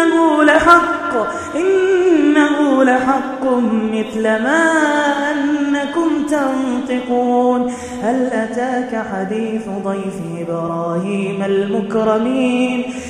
إنه لحق إنه لحق مثل ما أنكم تنطقون. هل أتاك حديث ضيف إبراهيم المكرمين؟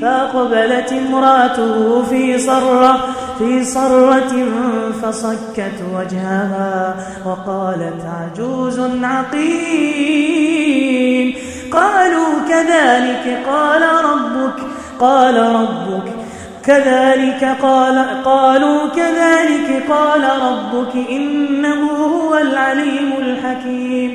فأقبلت امرأته في صرة في صرة فصكت وجهها وقالت عجوز عقيم قالوا كذلك قال ربك قال ربك كذلك قال قالوا كذلك قال ربك إنه هو العليم الحكيم.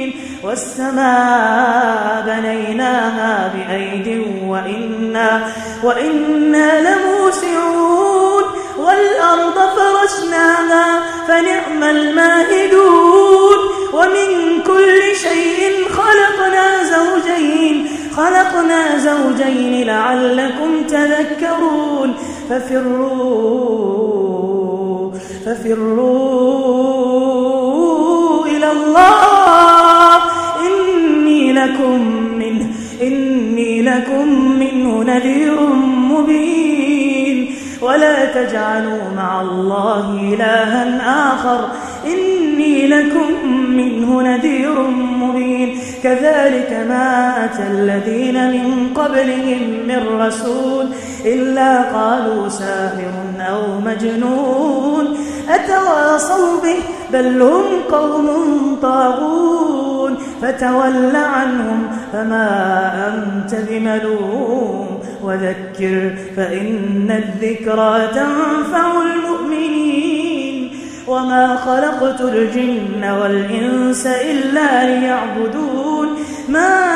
والسماء بنيناها بأيد وإنا, وإنا لموسعون والأرض فرشناها فنعم الماهدون ومن كل شيء خلقنا زوجين خلقنا زوجين لعلكم تذكرون ففروا ففروا مع الله إلها آخر. إني لكم منه نذير مبين. كذلك ما أتى الذين من قبلهم من رسول إلا قالوا ساحر أو مجنون. أتواصوا به؟ بل هم قوم طاغون. فتول عنهم فما أنت بملوم. وذكر فإن الذكرى تنفع المؤمنين وما خلقت الجن والإنس إلا ليعبدون ما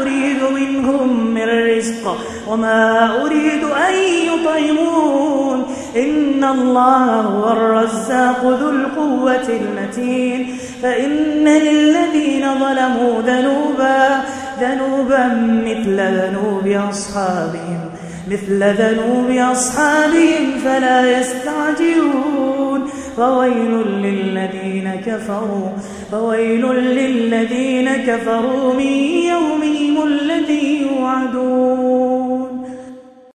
أريد منهم من رزق وما أريد أن يطعمون إن الله هو الرزاق ذو القوة المتين فإن للذين ظلموا ذنوبا ذنوبا مثل ذنوب أصحابهم مثل ذنوب أصحابهم فلا يستعجلون. فويل للذين كفروا فويل للذين كفروا من يومهم الذي يوعدون.